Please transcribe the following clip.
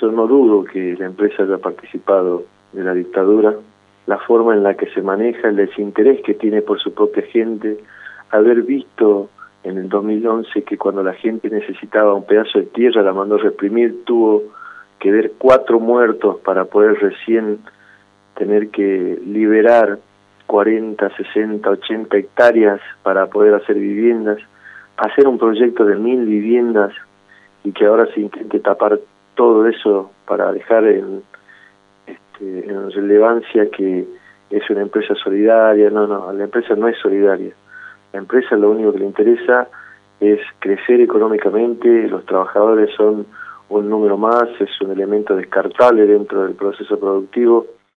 Yo no dudo que la empresa haya participado de la dictadura, la forma en la que se maneja, el desinterés que tiene por su propia gente, haber visto en el 2011 que cuando la gente necesitaba un pedazo de tierra la mandó reprimir, tuvo que ver cuatro muertos para poder recién tener que liberar 40, 60, 80 hectáreas para poder hacer viviendas, hacer un proyecto de mil viviendas y que ahora se intente tapar todo eso para dejar en, este, relevancia que es una empresa solidaria. No, no, la empresa no es solidaria. La empresa lo único que le interesa es crecer económicamente, los trabajadores son un número más, es un elemento descartable dentro del proceso productivo